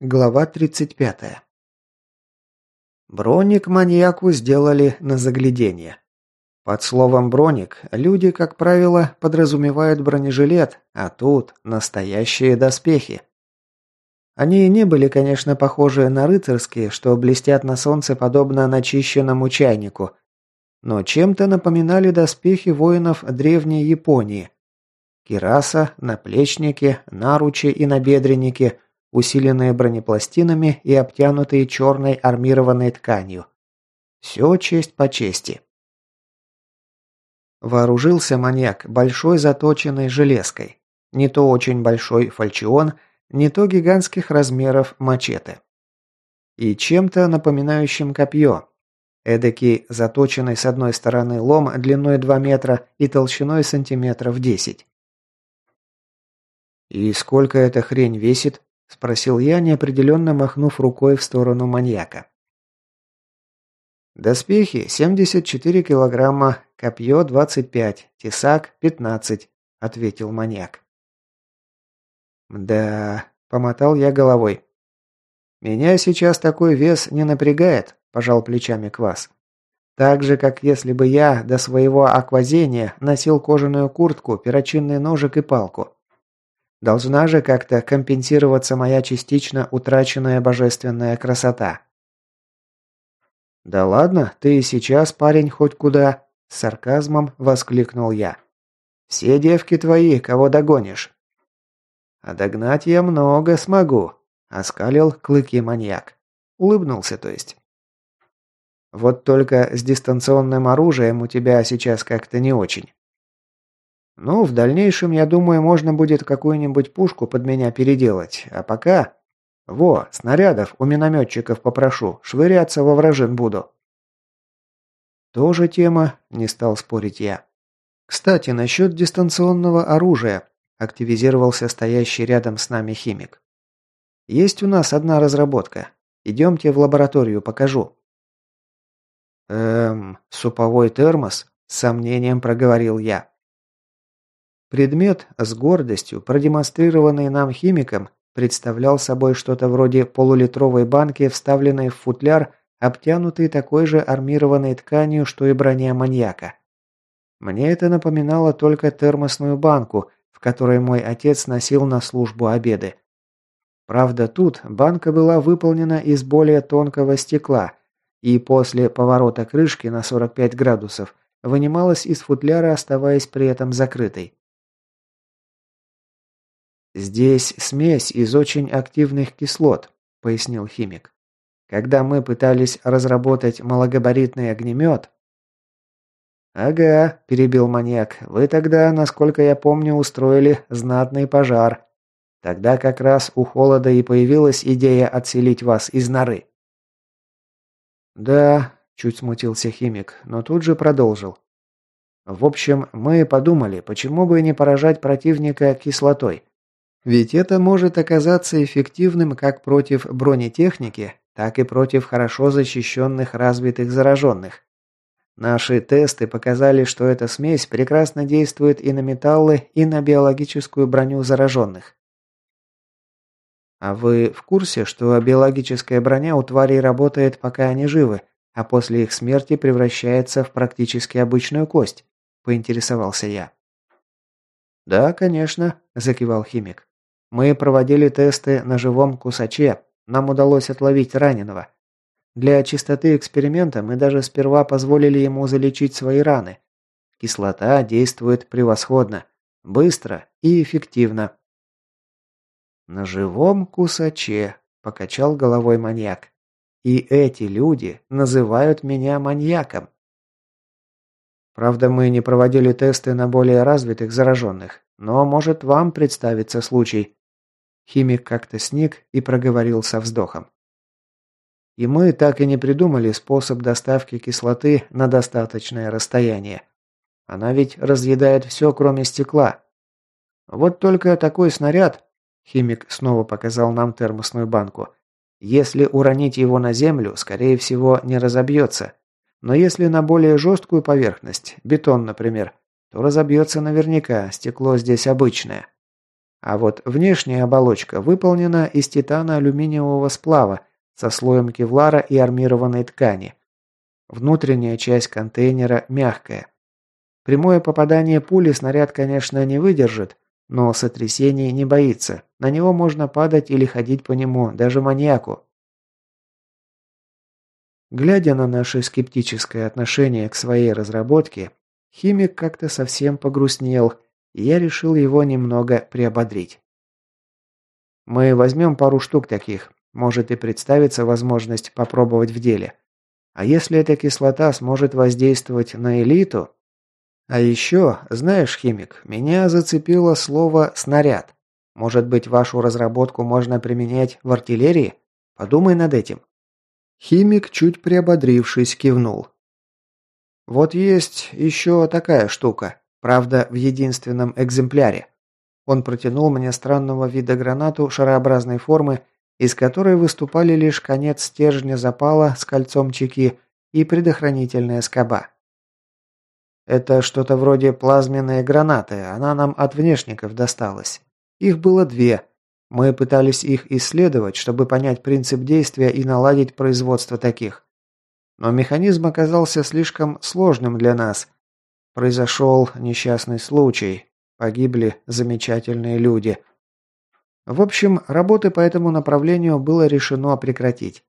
Глава 35. Броник маньяку сделали на заглядение. Под словом «броник» люди, как правило, подразумевают бронежилет, а тут настоящие доспехи. Они не были, конечно, похожи на рыцарские, что блестят на солнце подобно начищенному чайнику, но чем-то напоминали доспехи воинов древней Японии. Кираса, наплечники, наручи и набедренники – усиленные бронепластинами и обтянутые черной армированной тканью. Все честь по чести. Вооружился маньяк большой заточенной железкой. Не то очень большой фальчион, не то гигантских размеров мачете. И чем-то напоминающим копье. Эдакий заточенный с одной стороны лом длиной 2 метра и толщиной сантиметров 10. «И сколько эта хрень весит?» – спросил я, неопределенно махнув рукой в сторону маньяка. «Доспехи – 74 килограмма, копье – 25, тесак – 15», – ответил маньяк. «Да...» – помотал я головой. «Меня сейчас такой вес не напрягает», – пожал плечами Квас. «Так же, как если бы я до своего аквазения носил кожаную куртку, перочинный ножик и палку. Должна же как-то компенсироваться моя частично утраченная божественная красота. «Да ладно, ты и сейчас, парень, хоть куда!» – с сарказмом воскликнул я. «Все девки твои, кого догонишь?» «А догнать я много смогу», – оскалил клыки маньяк. Улыбнулся, то есть. «Вот только с дистанционным оружием у тебя сейчас как-то не очень. Ну, в дальнейшем, я думаю, можно будет какую-нибудь пушку под меня переделать. А пока... Во, снарядов у минометчиков попрошу, швыряться во вражин буду. Тоже тема, не стал спорить я. Кстати, насчет дистанционного оружия, активизировался стоящий рядом с нами химик. Есть у нас одна разработка. Идемте в лабораторию, покажу. Эм, суповой термос, с сомнением проговорил я. Предмет, с гордостью продемонстрированный нам химиком, представлял собой что-то вроде полулитровой банки, вставленной в футляр, обтянутый такой же армированной тканью, что и броня маньяка. Мне это напоминало только термосную банку, в которой мой отец носил на службу обеды. Правда, тут банка была выполнена из более тонкого стекла, и после поворота крышки на 45 градусов вынималась из футляра, оставаясь при этом закрытой. «Здесь смесь из очень активных кислот», – пояснил химик. «Когда мы пытались разработать малогабаритный огнемет...» «Ага», – перебил маньяк, – «вы тогда, насколько я помню, устроили знатный пожар. Тогда как раз у Холода и появилась идея отселить вас из норы». «Да», – чуть смутился химик, но тут же продолжил. «В общем, мы подумали, почему бы не поражать противника кислотой. Ведь это может оказаться эффективным как против бронетехники, так и против хорошо защищенных развитых зараженных. Наши тесты показали, что эта смесь прекрасно действует и на металлы, и на биологическую броню зараженных. А вы в курсе, что биологическая броня у тварей работает, пока они живы, а после их смерти превращается в практически обычную кость? Поинтересовался я. Да, конечно, закивал химик. Мы проводили тесты на живом кусаче. Нам удалось отловить раненого. Для чистоты эксперимента мы даже сперва позволили ему залечить свои раны. Кислота действует превосходно, быстро и эффективно. На живом кусаче, покачал головой маньяк. И эти люди называют меня маньяком. Правда, мы не проводили тесты на более развитых зараженных, но может вам представится случай. Химик как-то сник и проговорил со вздохом. И мы так и не придумали способ доставки кислоты на достаточное расстояние. Она ведь разъедает все, кроме стекла. Вот только такой снаряд, химик снова показал нам термосную банку, если уронить его на землю, скорее всего, не разобьется. Но если на более жесткую поверхность, бетон, например, то разобьется наверняка, стекло здесь обычное. А вот внешняя оболочка выполнена из титана-алюминиевого сплава со слоем кевлара и армированной ткани. Внутренняя часть контейнера мягкая. Прямое попадание пули снаряд, конечно, не выдержит, но сотрясений не боится. На него можно падать или ходить по нему, даже маньяку. Глядя на наше скептическое отношение к своей разработке, химик как-то совсем погрустнел, и я решил его немного приободрить. Мы возьмем пару штук таких, может и представится возможность попробовать в деле. А если эта кислота сможет воздействовать на элиту? А еще, знаешь, химик, меня зацепило слово «снаряд». Может быть, вашу разработку можно применять в артиллерии? Подумай над этим. Химик, чуть приободрившись, кивнул. Вот есть еще такая штука, правда, в единственном экземпляре. Он протянул мне странного вида гранату шарообразной формы, из которой выступали лишь конец стержня запала с кольцом чеки и предохранительная скоба. Это что-то вроде плазменной гранаты, она нам от внешников досталась. Их было две, мы пытались их исследовать, чтобы понять принцип действия и наладить производство таких. Но механизм оказался слишком сложным для нас. Произошел несчастный случай. Погибли замечательные люди. В общем, работы по этому направлению было решено прекратить.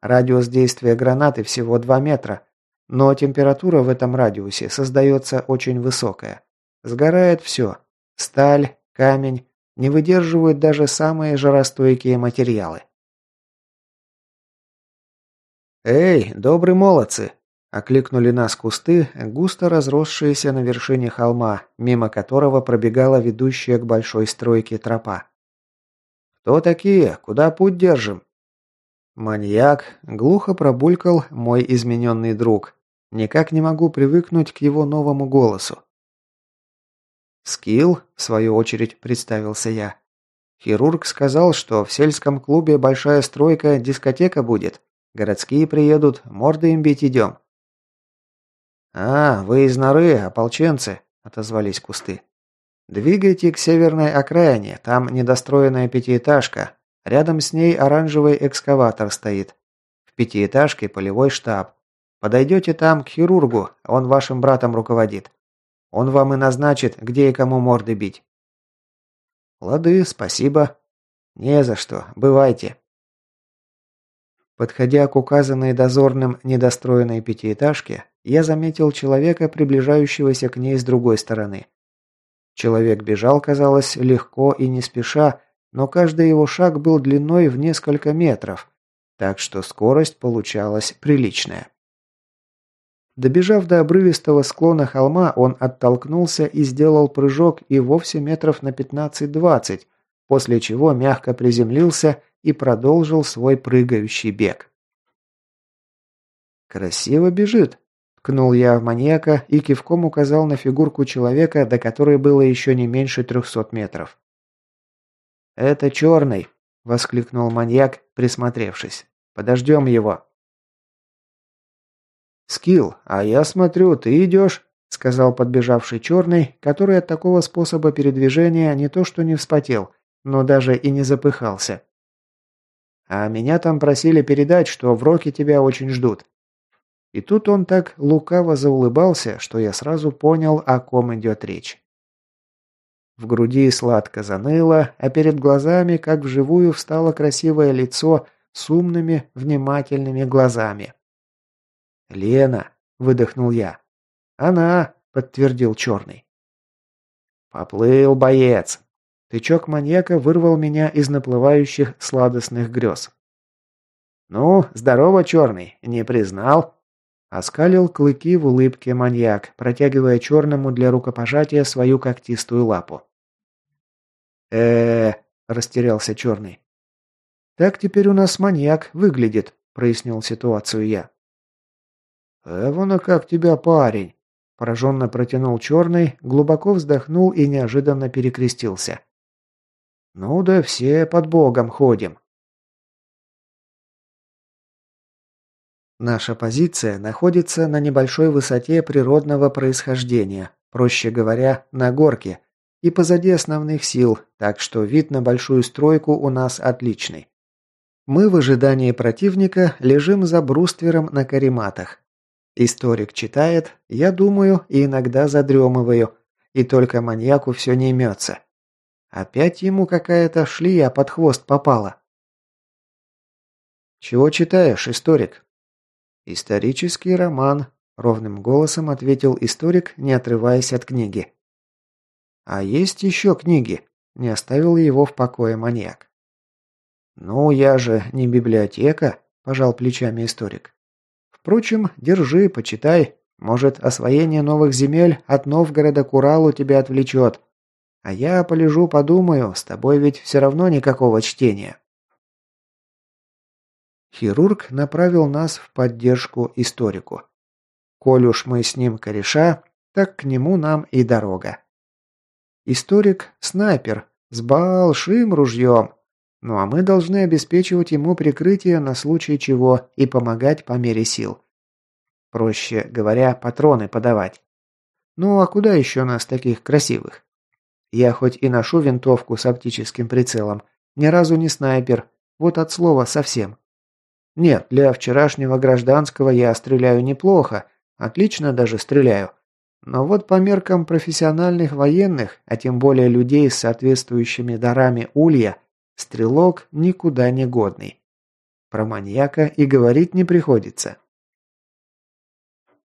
Радиус действия гранаты всего 2 метра, но температура в этом радиусе создается очень высокая. Сгорает все. Сталь, камень, не выдерживают даже самые жаростойкие материалы. «Эй, добрые молодцы!» – окликнули нас кусты, густо разросшиеся на вершине холма, мимо которого пробегала ведущая к большой стройке тропа. «Кто такие? Куда путь держим?» «Маньяк!» – глухо пробулькал мой измененный друг. Никак не могу привыкнуть к его новому голосу. «Скилл», в свою очередь, представился я. Хирург сказал, что в сельском клубе большая стройка, дискотека будет. Городские приедут, морды им бить идем. «А, вы из норы, ополченцы», — отозвались кусты. «Двигайте к северной окраине, там недостроенная пятиэтажка. Рядом с ней оранжевый экскаватор стоит. В пятиэтажке полевой штаб. Подойдете там к хирургу, он вашим братом руководит. Он вам и назначит, где и кому морды бить». «Лады, спасибо». «Не за что. Бывайте». Подходя к указанной дозорным недостроенной пятиэтажке, я заметил человека, приближающегося к ней с другой стороны. Человек бежал, казалось, легко и не спеша, но каждый его шаг был длиной в несколько метров, так что скорость получалась приличная. Добежав до обрывистого склона холма, он оттолкнулся и сделал прыжок и вовсе метров на 15-20, после чего мягко приземлился и продолжил свой прыгающий бег. «Красиво бежит», – ткнул я в маньяка и кивком указал на фигурку человека, до которой было еще не меньше трехсот метров. «Это черный», – воскликнул маньяк, присмотревшись. «Подождем его». «Скилл, а я смотрю, ты идешь», — сказал подбежавший черный, который от такого способа передвижения не то что не вспотел, но даже и не запыхался. «А меня там просили передать, что в Роке тебя очень ждут». И тут он так лукаво заулыбался, что я сразу понял, о ком идет речь. В груди сладко заныло, а перед глазами, как вживую, встало красивое лицо с умными, внимательными глазами. «Лена!» – выдохнул я. «Она!» – подтвердил черный. «Поплыл боец!» Тычок маньяка вырвал меня из наплывающих сладостных грез. «Ну, здорово, черный, не признал?» Оскалил клыки в улыбке маньяк, протягивая черному для рукопожатия свою когтистую лапу. э растерялся черный. «Так теперь у нас маньяк выглядит», – прояснил ситуацию я. «Эвана, как тебя, парень?» Пораженно протянул черный, глубоко вздохнул и неожиданно перекрестился. «Ну да все под Богом ходим». Наша позиция находится на небольшой высоте природного происхождения, проще говоря, на горке, и позади основных сил, так что вид на большую стройку у нас отличный. Мы в ожидании противника лежим за бруствером на карематах. Историк читает, я думаю и иногда задремываю, и только маньяку все не имется. Опять ему какая-то шлия под хвост попала. «Чего читаешь, историк?» «Исторический роман», – ровным голосом ответил историк, не отрываясь от книги. «А есть еще книги?» – не оставил его в покое маньяк. «Ну, я же не библиотека», – пожал плечами историк. «Впрочем, держи, почитай. Может, освоение новых земель от Новгорода к Уралу тебя отвлечет. А я полежу, подумаю, с тобой ведь все равно никакого чтения». Хирург направил нас в поддержку историку. Коль уж мы с ним кореша, так к нему нам и дорога. Историк – снайпер с большим ружьем, ну а мы должны обеспечивать ему прикрытие на случай чего и помогать по мере сил. Проще говоря, патроны подавать. Ну а куда еще нас таких красивых? Я хоть и ношу винтовку с оптическим прицелом, ни разу не снайпер, вот от слова совсем. Нет, для вчерашнего гражданского я стреляю неплохо, отлично даже стреляю. Но вот по меркам профессиональных военных, а тем более людей с соответствующими дарами улья, Стрелок никуда не годный. Про маньяка и говорить не приходится.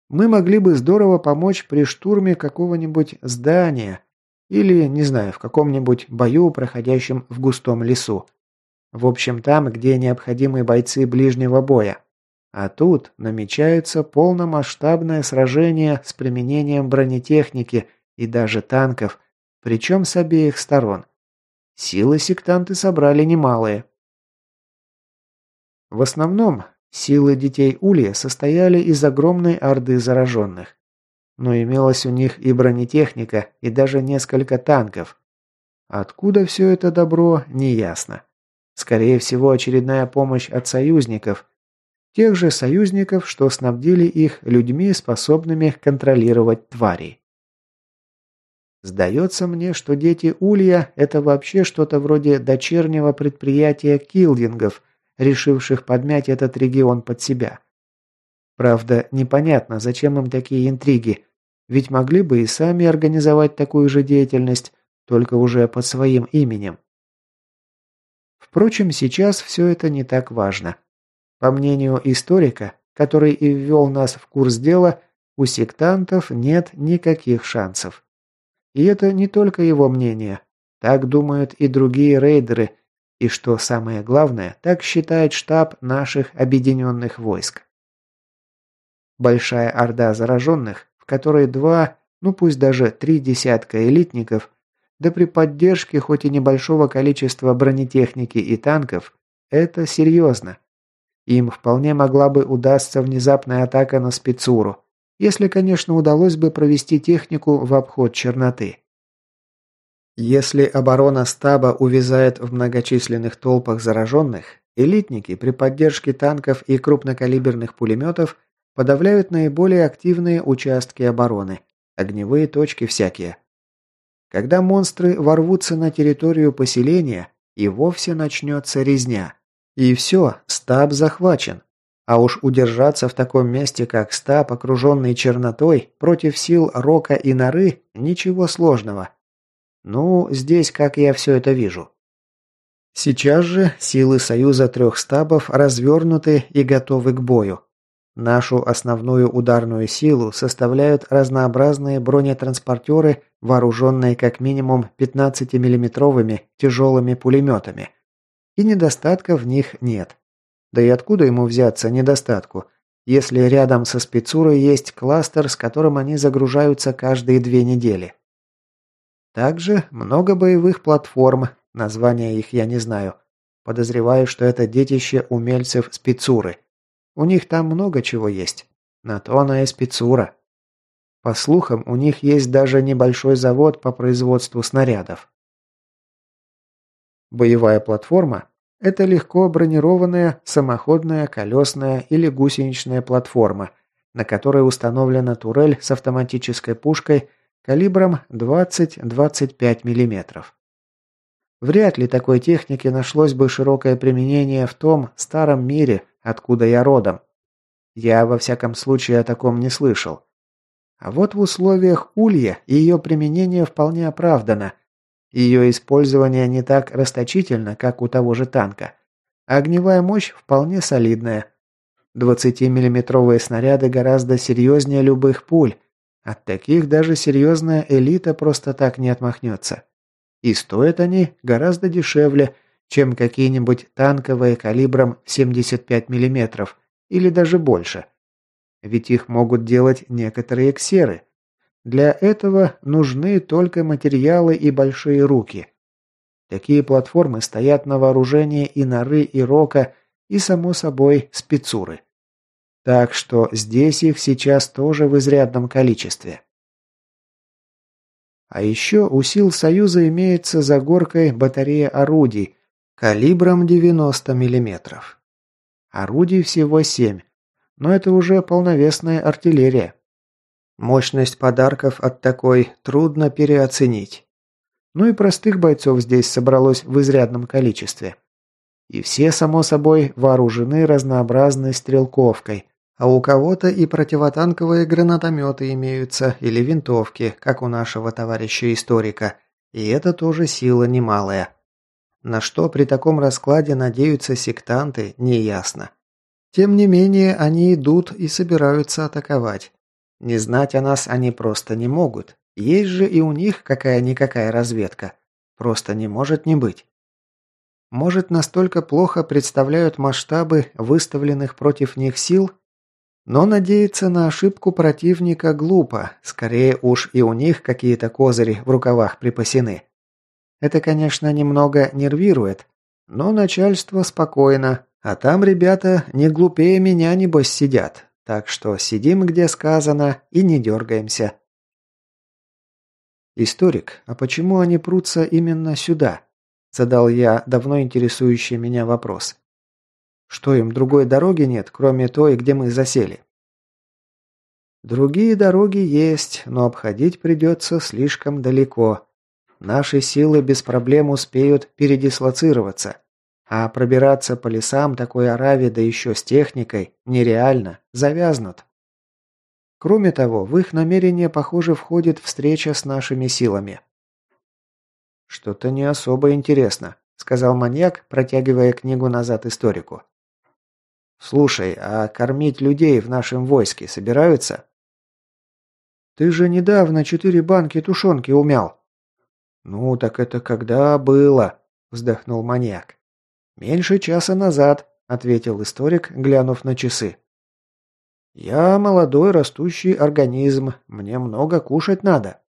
Мы могли бы здорово помочь при штурме какого-нибудь здания или, не знаю, в каком-нибудь бою, проходящем в густом лесу. В общем, там, где необходимы бойцы ближнего боя. А тут намечается полномасштабное сражение с применением бронетехники и даже танков, причем с обеих сторон. Силы сектанты собрали немалые. В основном, силы детей Улья состояли из огромной орды зараженных. Но имелась у них и бронетехника, и даже несколько танков. Откуда все это добро, неясно. Скорее всего, очередная помощь от союзников. Тех же союзников, что снабдили их людьми, способными контролировать тварей. Сдается мне, что дети Улья – это вообще что-то вроде дочернего предприятия килдингов, решивших подмять этот регион под себя. Правда, непонятно, зачем им такие интриги, ведь могли бы и сами организовать такую же деятельность, только уже под своим именем. Впрочем, сейчас все это не так важно. По мнению историка, который и ввел нас в курс дела, у сектантов нет никаких шансов. И это не только его мнение. Так думают и другие рейдеры. И что самое главное, так считает штаб наших объединенных войск. Большая орда зараженных, в которой два, ну пусть даже три десятка элитников, да при поддержке хоть и небольшого количества бронетехники и танков, это серьезно. Им вполне могла бы удастся внезапная атака на спецуру, если, конечно, удалось бы провести технику в обход черноты. Если оборона стаба увязает в многочисленных толпах зараженных, элитники при поддержке танков и крупнокалиберных пулеметов подавляют наиболее активные участки обороны, огневые точки всякие. Когда монстры ворвутся на территорию поселения, и вовсе начнется резня. И все, стаб захвачен. А уж удержаться в таком месте, как стаб, окруженный чернотой, против сил Рока и Норы, ничего сложного. Ну, здесь как я все это вижу. Сейчас же силы Союза трех стабов развернуты и готовы к бою. Нашу основную ударную силу составляют разнообразные бронетранспортеры, вооруженные как минимум 15-миллиметровыми тяжелыми пулеметами. И недостатка в них нет. Да и откуда ему взяться недостатку, если рядом со спецурой есть кластер, с которым они загружаются каждые две недели? Также много боевых платформ, названия их я не знаю. Подозреваю, что это детище умельцев спецуры. У них там много чего есть. На то она и спецура. По слухам, у них есть даже небольшой завод по производству снарядов. Боевая платформа это легко бронированная самоходная колесная или гусеничная платформа, на которой установлена турель с автоматической пушкой, калибром 20-25 мм. Вряд ли такой технике нашлось бы широкое применение в том старом мире, откуда я родом. Я, во всяком случае, о таком не слышал. А вот в условиях улья ее применение вполне оправдано. Ее использование не так расточительно, как у того же танка. огневая мощь вполне солидная. 20-миллиметровые снаряды гораздо серьезнее любых пуль. От таких даже серьезная элита просто так не отмахнется. И стоят они гораздо дешевле, чем какие-нибудь танковые калибром 75 мм или даже больше. Ведь их могут делать некоторые ксеры. Для этого нужны только материалы и большие руки. Такие платформы стоят на вооружении и норы, и рока, и, само собой, спецуры. Так что здесь их сейчас тоже в изрядном количестве. А еще у сил Союза имеется за горкой батарея орудий калибром 90 мм. Орудий всего 7, но это уже полновесная артиллерия. Мощность подарков от такой трудно переоценить. Ну и простых бойцов здесь собралось в изрядном количестве. И все, само собой, вооружены разнообразной стрелковкой. А у кого-то и противотанковые гранатометы имеются, или винтовки, как у нашего товарища-историка. И это тоже сила немалая. На что при таком раскладе надеются сектанты, неясно. Тем не менее, они идут и собираются атаковать. Не знать о нас они просто не могут. Есть же и у них какая-никакая разведка. Просто не может не быть. Может, настолько плохо представляют масштабы выставленных против них сил? Но надеяться на ошибку противника глупо, скорее уж и у них какие-то козыри в рукавах припасены. Это, конечно, немного нервирует, но начальство спокойно, а там ребята не глупее меня, небось, сидят. Так что сидим, где сказано, и не дергаемся. «Историк, а почему они прутся именно сюда?» Задал я давно интересующий меня вопрос. Что им, другой дороги нет, кроме той, где мы засели? Другие дороги есть, но обходить придется слишком далеко. Наши силы без проблем успеют передислоцироваться. А пробираться по лесам такой Аравии, да еще с техникой, нереально, завязнут. Кроме того, в их намерение, похоже, входит встреча с нашими силами. «Что-то не особо интересно», — сказал маньяк, протягивая книгу назад историку. «Слушай, а кормить людей в нашем войске собираются?» «Ты же недавно четыре банки тушенки умял». «Ну, так это когда было?» – вздохнул маньяк. «Меньше часа назад», – ответил историк, глянув на часы. «Я молодой растущий организм, мне много кушать надо».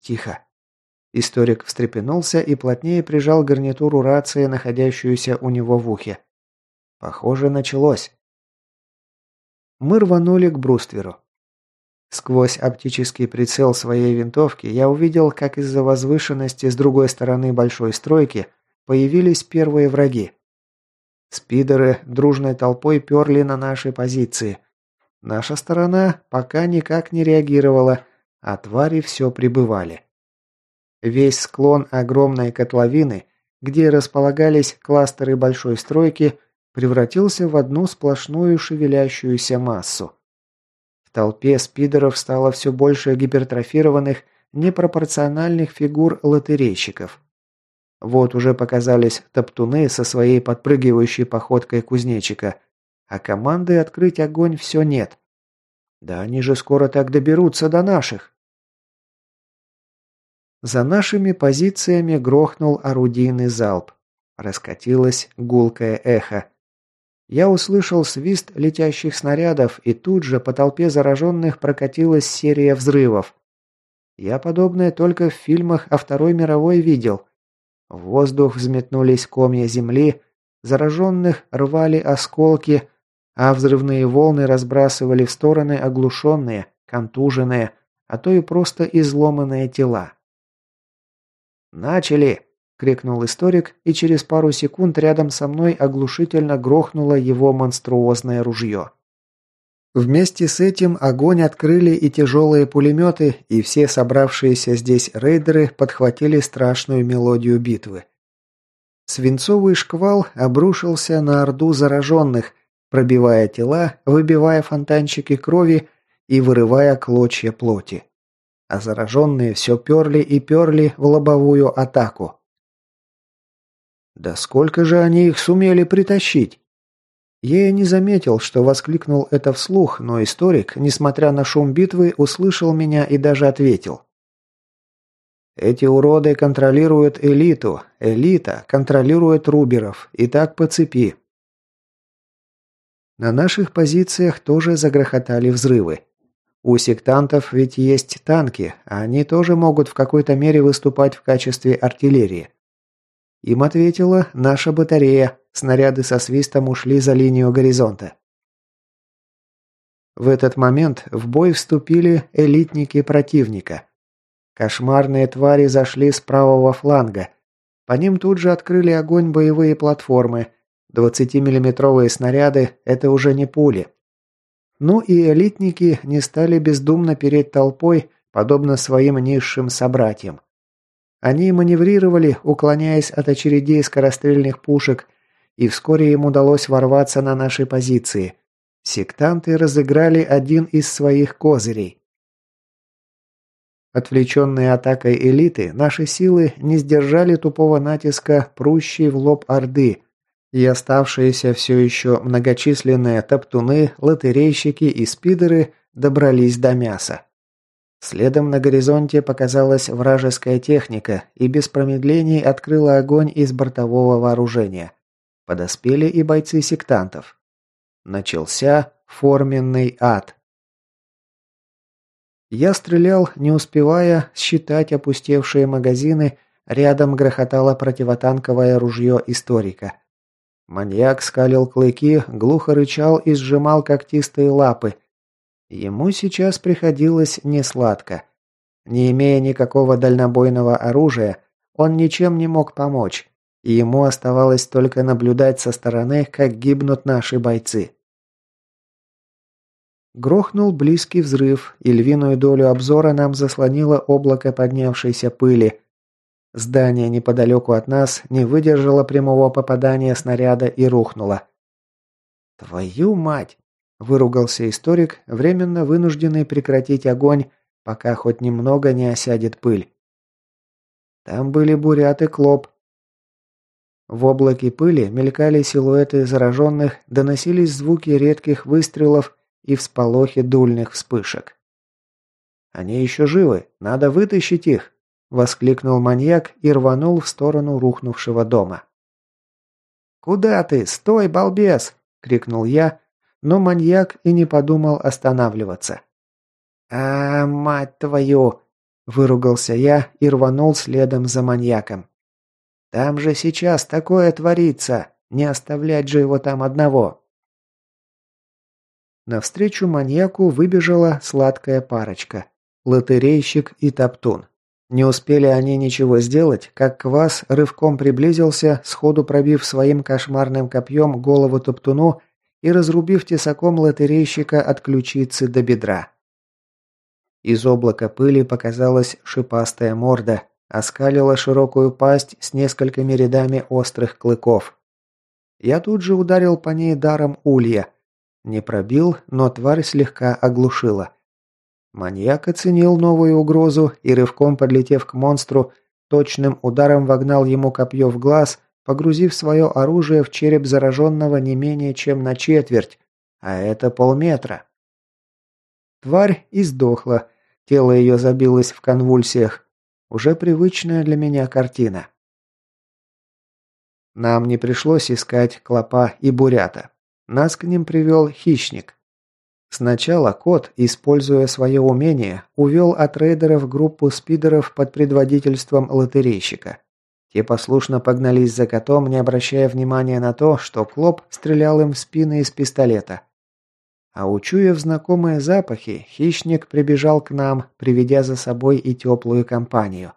«Тихо», Историк встрепенулся и плотнее прижал гарнитуру рации, находящуюся у него в ухе. Похоже, началось. Мы рванули к брустверу. Сквозь оптический прицел своей винтовки я увидел, как из-за возвышенности с другой стороны большой стройки появились первые враги. Спидеры дружной толпой перли на наши позиции. Наша сторона пока никак не реагировала, а твари все прибывали. Весь склон огромной котловины, где располагались кластеры большой стройки, превратился в одну сплошную шевелящуюся массу. Толпе спидеров стало все больше гипертрофированных, непропорциональных фигур лотерейщиков. Вот уже показались топтуны со своей подпрыгивающей походкой кузнечика, а команды открыть огонь все нет. Да они же скоро так доберутся до наших. За нашими позициями грохнул орудийный залп. Раскатилось гулкое эхо. Я услышал свист летящих снарядов, и тут же по толпе зараженных прокатилась серия взрывов. Я подобное только в фильмах о Второй мировой видел. В воздух взметнулись комья земли, зараженных рвали осколки, а взрывные волны разбрасывали в стороны оглушенные, контуженные, а то и просто изломанные тела. «Начали!» – крикнул историк, и через пару секунд рядом со мной оглушительно грохнуло его монструозное ружье. Вместе с этим огонь открыли и тяжелые пулеметы, и все собравшиеся здесь рейдеры подхватили страшную мелодию битвы. Свинцовый шквал обрушился на орду зараженных, пробивая тела, выбивая фонтанчики крови и вырывая клочья плоти. А зараженные все перли и перли в лобовую атаку. Да сколько же они их сумели притащить? Я не заметил, что воскликнул это вслух, но историк, несмотря на шум битвы, услышал меня и даже ответил. Эти уроды контролируют элиту, элита контролирует руберов, и так по цепи. На наших позициях тоже загрохотали взрывы. У сектантов ведь есть танки, а они тоже могут в какой-то мере выступать в качестве артиллерии. Им ответила наша батарея, снаряды со свистом ушли за линию горизонта. В этот момент в бой вступили элитники противника. Кошмарные твари зашли с правого фланга. По ним тут же открыли огонь боевые платформы. 20-миллиметровые снаряды – это уже не пули. Ну и элитники не стали бездумно переть толпой, подобно своим низшим собратьям. Они маневрировали, уклоняясь от очередей скорострельных пушек, и вскоре им удалось ворваться на наши позиции. Сектанты разыграли один из своих козырей. Отвлеченные атакой элиты, наши силы не сдержали тупого натиска прущей в лоб Орды, и оставшиеся все еще многочисленные топтуны, лотерейщики и спидеры добрались до мяса. Следом на горизонте показалась вражеская техника и без промедлений открыла огонь из бортового вооружения. Подоспели и бойцы сектантов. Начался форменный ад. Я стрелял, не успевая считать опустевшие магазины, рядом грохотало противотанковое ружье историка. Маньяк скалил клыки, глухо рычал и сжимал когтистые лапы, Ему сейчас приходилось несладко. Не имея никакого дальнобойного оружия, он ничем не мог помочь, и ему оставалось только наблюдать со стороны, как гибнут наши бойцы. Грохнул близкий взрыв, и львиную долю обзора нам заслонило облако поднявшейся пыли. Здание неподалеку от нас не выдержало прямого попадания снаряда и рухнуло. «Твою мать!» Выругался историк, временно вынужденный прекратить огонь, пока хоть немного не осядет пыль. Там были бурят и клоп. В облаке пыли мелькали силуэты зараженных, доносились звуки редких выстрелов и всполохи дульных вспышек. «Они еще живы, надо вытащить их!» – воскликнул маньяк и рванул в сторону рухнувшего дома. «Куда ты? Стой, балбес!» – крикнул я, но маньяк и не подумал останавливаться. «А, мать твою!» – выругался я и рванул следом за маньяком. «Там же сейчас такое творится! Не оставлять же его там одного!» Навстречу маньяку выбежала сладкая парочка – лотерейщик и топтун. Не успели они ничего сделать, как Квас рывком приблизился, сходу пробив своим кошмарным копьем голову топтуну – и разрубив тесаком лотерейщика от ключицы до бедра. Из облака пыли показалась шипастая морда, оскалила широкую пасть с несколькими рядами острых клыков. Я тут же ударил по ней даром улья. Не пробил, но тварь слегка оглушила. Маньяк оценил новую угрозу и, рывком подлетев к монстру, точным ударом вогнал ему копье в глаз, погрузив свое оружие в череп зараженного не менее чем на четверть, а это полметра. Тварь издохла, тело ее забилось в конвульсиях. Уже привычная для меня картина. Нам не пришлось искать клопа и бурята. Нас к ним привел хищник. Сначала кот, используя свое умение, увел от рейдеров группу спидеров под предводительством лотерейщика. Те послушно погнались за котом, не обращая внимания на то, что Клоп стрелял им в спины из пистолета. А учуяв знакомые запахи, хищник прибежал к нам, приведя за собой и теплую компанию.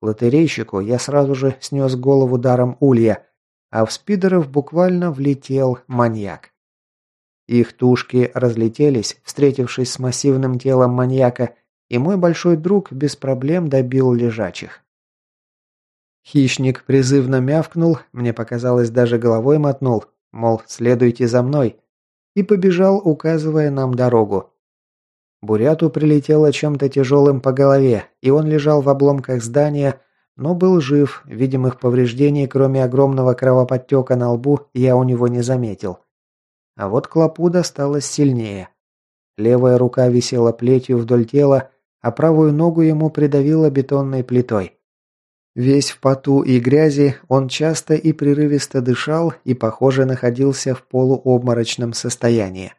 Лотерейщику я сразу же снес голову даром улья, а в спидеров буквально влетел маньяк. Их тушки разлетелись, встретившись с массивным телом маньяка, и мой большой друг без проблем добил лежачих. Хищник призывно мявкнул, мне показалось, даже головой мотнул, мол, следуйте за мной, и побежал, указывая нам дорогу. Буряту прилетело чем-то тяжелым по голове, и он лежал в обломках здания, но был жив, видимых повреждений, кроме огромного кровоподтека на лбу, я у него не заметил. А вот клопу досталось сильнее. Левая рука висела плетью вдоль тела, а правую ногу ему придавило бетонной плитой. Весь в поту и грязи, он часто и прерывисто дышал и, похоже, находился в полуобморочном состоянии.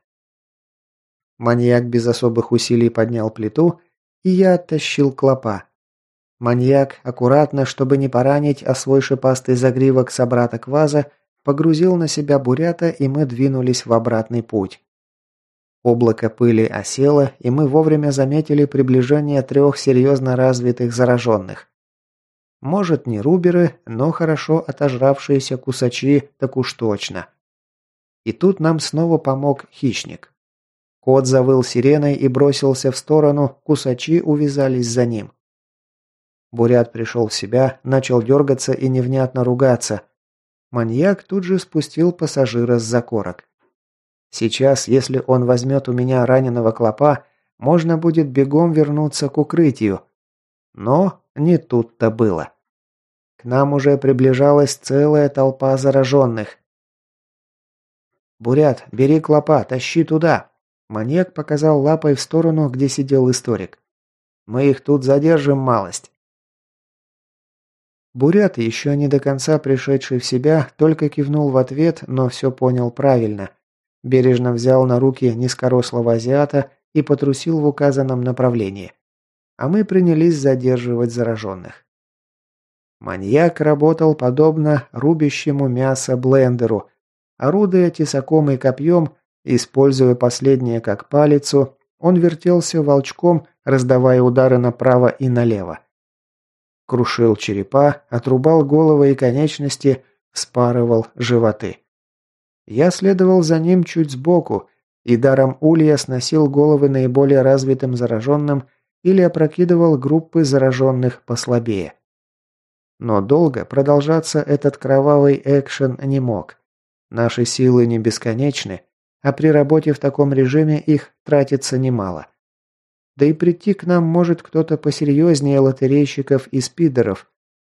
Маньяк без особых усилий поднял плиту, и я оттащил клопа. Маньяк, аккуратно, чтобы не поранить, а свой шипастый загривок собрата Кваза, погрузил на себя бурята, и мы двинулись в обратный путь. Облако пыли осело, и мы вовремя заметили приближение трех серьезно развитых зараженных. Может, не руберы, но хорошо отожравшиеся кусачи, так уж точно. И тут нам снова помог хищник. Кот завыл сиреной и бросился в сторону, кусачи увязались за ним. Бурят пришел в себя, начал дергаться и невнятно ругаться. Маньяк тут же спустил пассажира с закорок. Сейчас, если он возьмет у меня раненого клопа, можно будет бегом вернуться к укрытию. Но не тут-то было. К нам уже приближалась целая толпа зараженных. «Бурят, бери клопа, тащи туда!» Маньяк показал лапой в сторону, где сидел историк. «Мы их тут задержим малость». Бурят, еще не до конца пришедший в себя, только кивнул в ответ, но все понял правильно – Бережно взял на руки низкорослого азиата и потрусил в указанном направлении. А мы принялись задерживать зараженных. Маньяк работал подобно рубящему мясо блендеру, орудуя тесаком и копьем, используя последнее как палицу, он вертелся волчком, раздавая удары направо и налево. Крушил черепа, отрубал головы и конечности, спарывал животы. Я следовал за ним чуть сбоку, и даром улья сносил головы наиболее развитым зараженным или опрокидывал группы зараженных послабее. Но долго продолжаться этот кровавый экшен не мог. Наши силы не бесконечны, а при работе в таком режиме их тратится немало. Да и прийти к нам может кто-то посерьезнее лотерейщиков и спидеров.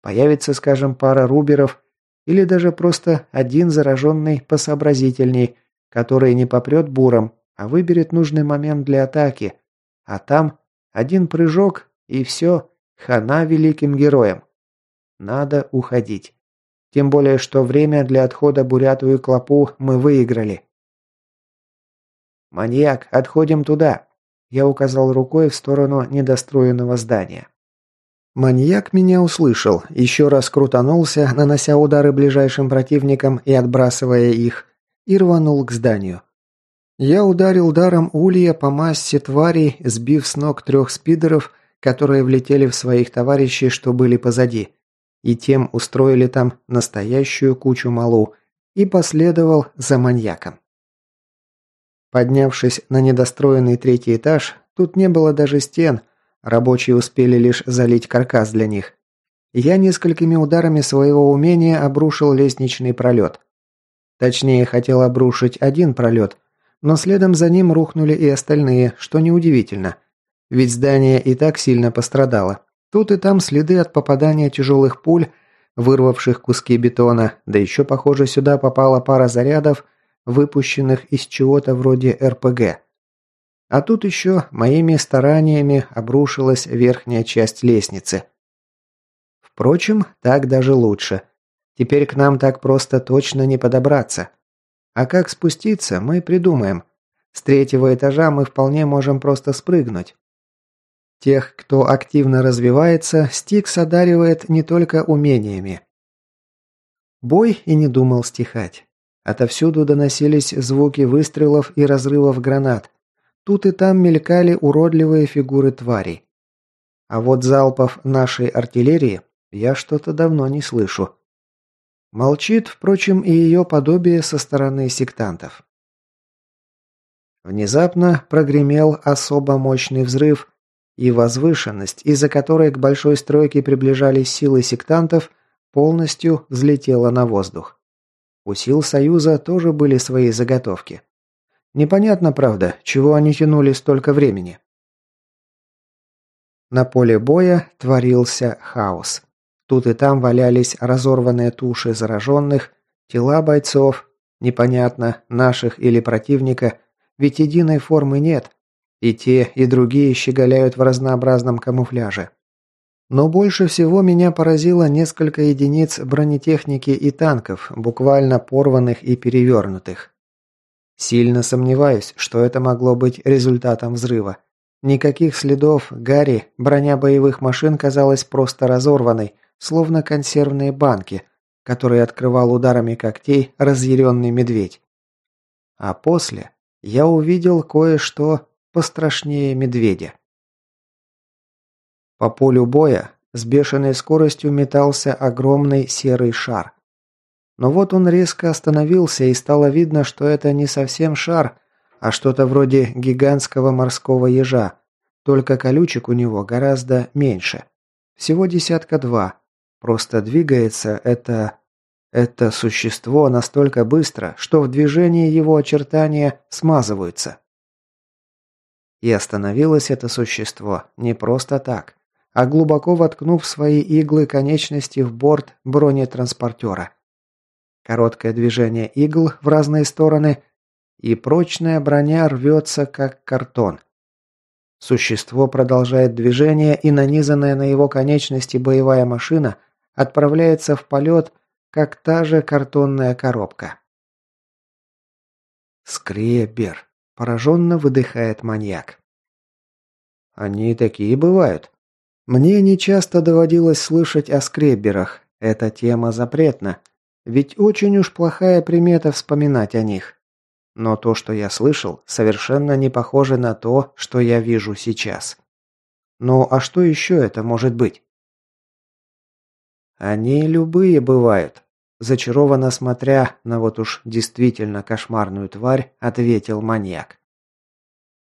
Появится, скажем, пара руберов, или даже просто один зараженный посообразительней, который не попрет буром, а выберет нужный момент для атаки. А там один прыжок и все, хана великим героям. Надо уходить. Тем более, что время для отхода Буряту и Клопу мы выиграли. «Маньяк, отходим туда!» Я указал рукой в сторону недостроенного здания. Маньяк меня услышал, еще раз крутанулся, нанося удары ближайшим противникам и отбрасывая их, и рванул к зданию. Я ударил даром улья по массе тварей, сбив с ног трех спидеров, которые влетели в своих товарищей, что были позади, и тем устроили там настоящую кучу малу, и последовал за маньяком. Поднявшись на недостроенный третий этаж, тут не было даже стен – Рабочие успели лишь залить каркас для них. Я несколькими ударами своего умения обрушил лестничный пролет. Точнее, хотел обрушить один пролет, но следом за ним рухнули и остальные, что неудивительно. Ведь здание и так сильно пострадало. Тут и там следы от попадания тяжелых пуль, вырвавших куски бетона, да еще, похоже, сюда попала пара зарядов, выпущенных из чего-то вроде РПГ. А тут еще моими стараниями обрушилась верхняя часть лестницы. Впрочем, так даже лучше. Теперь к нам так просто точно не подобраться. А как спуститься, мы придумаем. С третьего этажа мы вполне можем просто спрыгнуть. Тех, кто активно развивается, Стикс одаривает не только умениями. Бой и не думал стихать. Отовсюду доносились звуки выстрелов и разрывов гранат. Тут и там мелькали уродливые фигуры тварей. А вот залпов нашей артиллерии я что-то давно не слышу. Молчит, впрочем, и ее подобие со стороны сектантов. Внезапно прогремел особо мощный взрыв, и возвышенность, из-за которой к большой стройке приближались силы сектантов, полностью взлетела на воздух. У сил Союза тоже были свои заготовки. Непонятно, правда, чего они тянули столько времени. На поле боя творился хаос. Тут и там валялись разорванные туши зараженных, тела бойцов, непонятно, наших или противника, ведь единой формы нет. И те, и другие щеголяют в разнообразном камуфляже. Но больше всего меня поразило несколько единиц бронетехники и танков, буквально порванных и перевернутых. Сильно сомневаюсь, что это могло быть результатом взрыва. Никаких следов гари, броня боевых машин казалась просто разорванной, словно консервные банки, которые открывал ударами когтей разъяренный медведь. А после я увидел кое-что пострашнее медведя. По полю боя с бешеной скоростью метался огромный серый шар. Но вот он резко остановился, и стало видно, что это не совсем шар, а что-то вроде гигантского морского ежа, только колючек у него гораздо меньше. Всего десятка два. Просто двигается это это существо настолько быстро, что в движении его очертания смазываются. И остановилось это существо не просто так, а глубоко воткнув свои иглы конечности в борт бронетранспортера. Короткое движение игл в разные стороны, и прочная броня рвется, как картон. Существо продолжает движение, и нанизанная на его конечности боевая машина отправляется в полет – как та же картонная коробка. «Скребер!» – пораженно выдыхает маньяк. «Они такие бывают. Мне не часто доводилось слышать о скреберах. Эта тема запретна. Ведь очень уж плохая примета вспоминать о них. Но то, что я слышал, совершенно не похоже на то, что я вижу сейчас. Ну а что еще это может быть? Они любые бывают. Зачарованно смотря на вот уж действительно кошмарную тварь, ответил маньяк.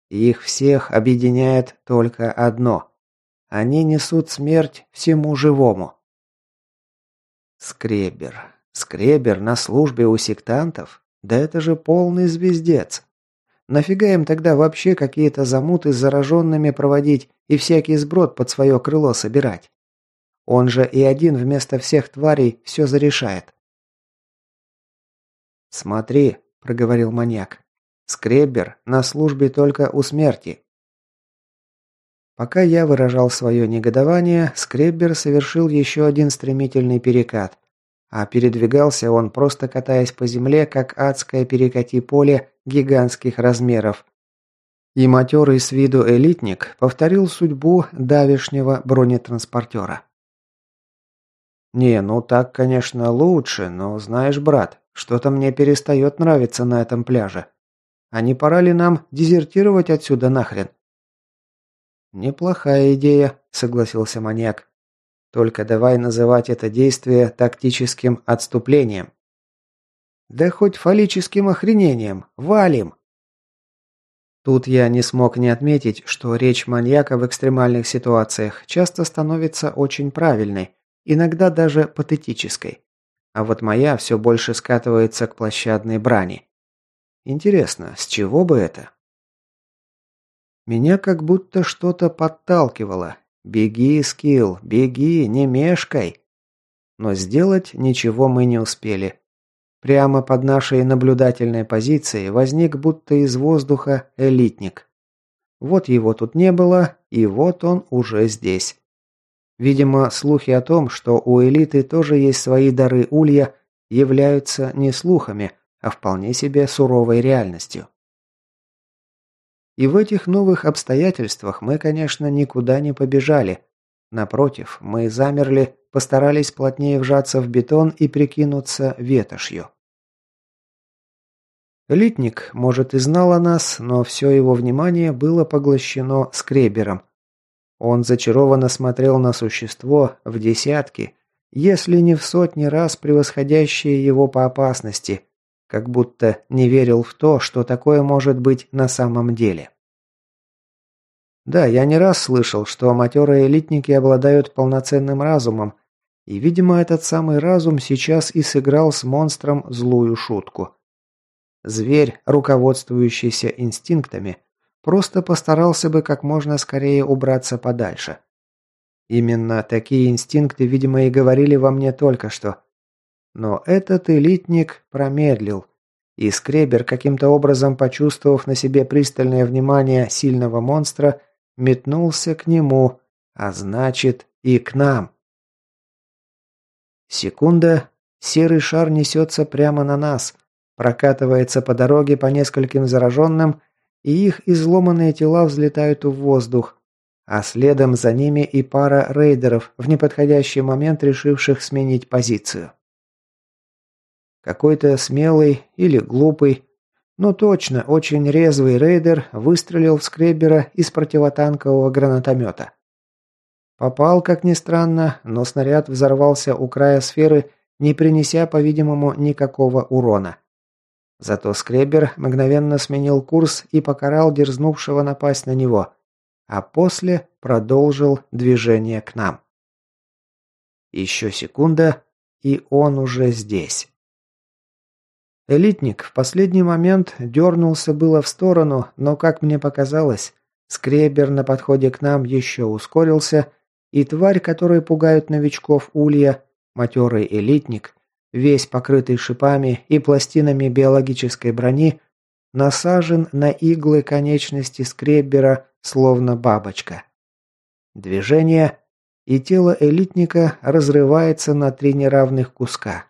Их всех объединяет только одно. Они несут смерть всему живому. Скребер. Скребер на службе у сектантов? Да это же полный звездец. Нафига им тогда вообще какие-то замуты с зараженными проводить и всякий сброд под свое крыло собирать? Он же и один вместо всех тварей все зарешает. «Смотри», – проговорил маньяк. «Скреббер на службе только у смерти». Пока я выражал свое негодование, Скреббер совершил еще один стремительный перекат. А передвигался он, просто катаясь по земле, как адское перекати поле гигантских размеров. И матерый с виду элитник повторил судьбу давешнего бронетранспортера. «Не, ну так, конечно, лучше, но знаешь, брат, что-то мне перестает нравиться на этом пляже. А не пора ли нам дезертировать отсюда нахрен?» «Неплохая идея», — согласился маньяк. «Только давай называть это действие тактическим отступлением». «Да хоть фаллическим охренением! Валим!» Тут я не смог не отметить, что речь маньяка в экстремальных ситуациях часто становится очень правильной, иногда даже патетической. А вот моя все больше скатывается к площадной брани. Интересно, с чего бы это? Меня как будто что-то подталкивало. Беги, Скилл, беги, не мешкай. Но сделать ничего мы не успели. Прямо под нашей наблюдательной позицией возник будто из воздуха элитник. Вот его тут не было, и вот он уже здесь. Видимо, слухи о том, что у элиты тоже есть свои дары улья, являются не слухами, а вполне себе суровой реальностью. И в этих новых обстоятельствах мы, конечно, никуда не побежали. Напротив, мы замерли, постарались плотнее вжаться в бетон и прикинуться ветошью. Элитник, может, и знал о нас, но все его внимание было поглощено скребером, он зачарованно смотрел на существо в десятки, если не в сотни раз превосходящее его по опасности, как будто не верил в то, что такое может быть на самом деле. Да, я не раз слышал, что матерые элитники обладают полноценным разумом, и, видимо, этот самый разум сейчас и сыграл с монстром злую шутку. Зверь, руководствующийся инстинктами, просто постарался бы как можно скорее убраться подальше. Именно такие инстинкты, видимо, и говорили во мне только что. Но этот элитник промедлил, и Скребер, каким-то образом почувствовав на себе пристальное внимание сильного монстра, метнулся к нему, а значит и к нам. Секунда, серый шар несется прямо на нас, прокатывается по дороге по нескольким зараженным, и их изломанные тела взлетают в воздух, а следом за ними и пара рейдеров, в неподходящий момент решивших сменить позицию. Какой-то смелый или глупый, но точно очень резвый рейдер выстрелил в скребера из противотанкового гранатомета. Попал, как ни странно, но снаряд взорвался у края сферы, не принеся, по-видимому, никакого урона. Зато скребер мгновенно сменил курс и покарал дерзнувшего напасть на него, а после продолжил движение к нам. Еще секунда, и он уже здесь. Элитник в последний момент дернулся было в сторону, но, как мне показалось, скребер на подходе к нам еще ускорился, и тварь, которой пугают новичков улья, матерый элитник, весь покрытый шипами и пластинами биологической брони, насажен на иглы конечности скреббера, словно бабочка. Движение, и тело элитника разрывается на три неравных куска.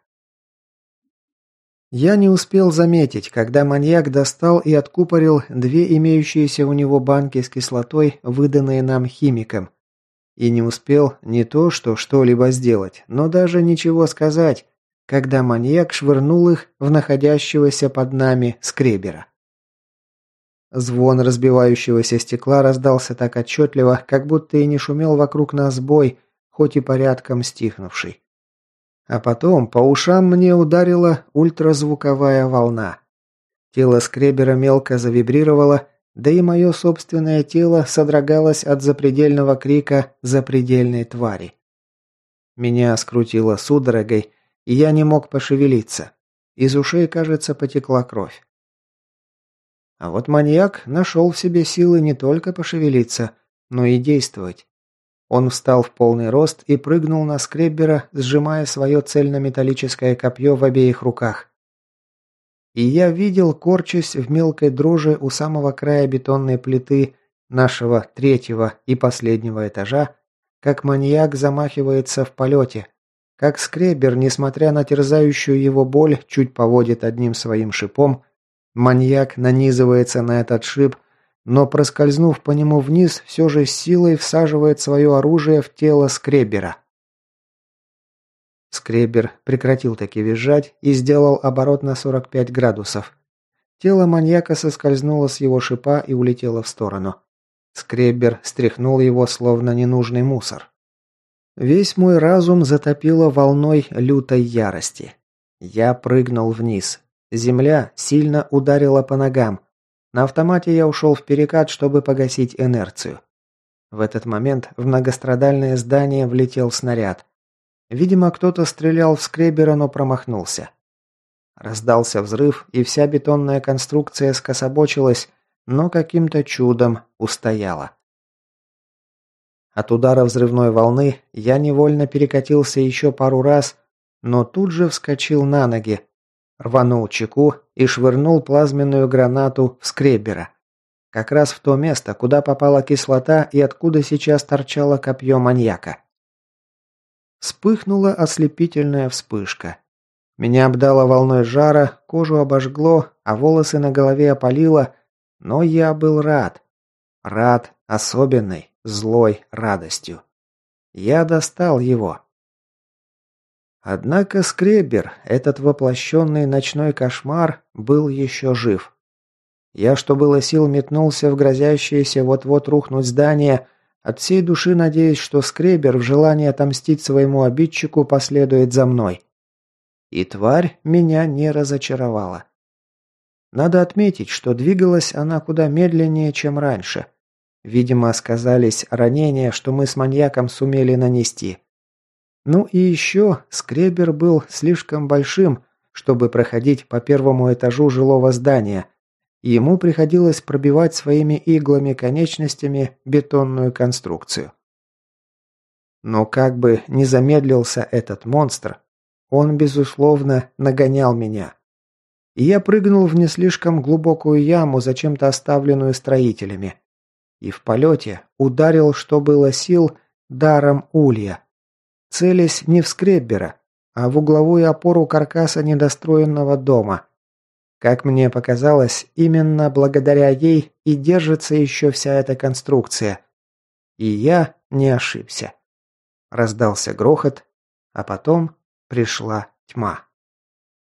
Я не успел заметить, когда маньяк достал и откупорил две имеющиеся у него банки с кислотой, выданные нам химиком. И не успел не то что что-либо сделать, но даже ничего сказать, когда маньяк швырнул их в находящегося под нами скребера. Звон разбивающегося стекла раздался так отчетливо, как будто и не шумел вокруг нас бой, хоть и порядком стихнувший. А потом по ушам мне ударила ультразвуковая волна. Тело скребера мелко завибрировало, да и мое собственное тело содрогалось от запредельного крика запредельной твари. Меня скрутило судорогой, и я не мог пошевелиться. Из ушей, кажется, потекла кровь. А вот маньяк нашел в себе силы не только пошевелиться, но и действовать. Он встал в полный рост и прыгнул на скреббера, сжимая свое цельнометаллическое копье в обеих руках. И я видел, корчась в мелкой дрожи у самого края бетонной плиты нашего третьего и последнего этажа, как маньяк замахивается в полете, как скребер, несмотря на терзающую его боль, чуть поводит одним своим шипом, маньяк нанизывается на этот шип, но проскользнув по нему вниз, все же силой всаживает свое оружие в тело скребера. Скребер прекратил таки визжать и сделал оборот на 45 градусов. Тело маньяка соскользнуло с его шипа и улетело в сторону. Скребер стряхнул его, словно ненужный мусор. Весь мой разум затопило волной лютой ярости. Я прыгнул вниз. Земля сильно ударила по ногам. На автомате я ушел в перекат, чтобы погасить инерцию. В этот момент в многострадальное здание влетел снаряд. Видимо, кто-то стрелял в скребера, но промахнулся. Раздался взрыв, и вся бетонная конструкция скособочилась, но каким-то чудом устояла. От удара взрывной волны я невольно перекатился еще пару раз, но тут же вскочил на ноги, рванул чеку и швырнул плазменную гранату в скребера. Как раз в то место, куда попала кислота и откуда сейчас торчало копье маньяка. Вспыхнула ослепительная вспышка. Меня обдало волной жара, кожу обожгло, а волосы на голове опалило, но я был рад. Рад особенной, злой радостью. Я достал его. Однако Скребер, этот воплощенный ночной кошмар, был еще жив. Я, что было сил, метнулся в грозящееся вот-вот рухнуть здание, от всей души надеясь, что Скребер в желании отомстить своему обидчику последует за мной. И тварь меня не разочаровала. Надо отметить, что двигалась она куда медленнее, чем раньше. Видимо, сказались ранения, что мы с маньяком сумели нанести. Ну и еще скребер был слишком большим, чтобы проходить по первому этажу жилого здания, и ему приходилось пробивать своими иглами конечностями бетонную конструкцию. Но как бы не замедлился этот монстр, он, безусловно, нагонял меня. И я прыгнул в не слишком глубокую яму, зачем-то оставленную строителями. И в полете ударил, что было сил, даром улья. Целясь не в скреббера, а в угловую опору каркаса недостроенного дома. Как мне показалось, именно благодаря ей и держится еще вся эта конструкция. И я не ошибся. Раздался грохот, а потом пришла тьма.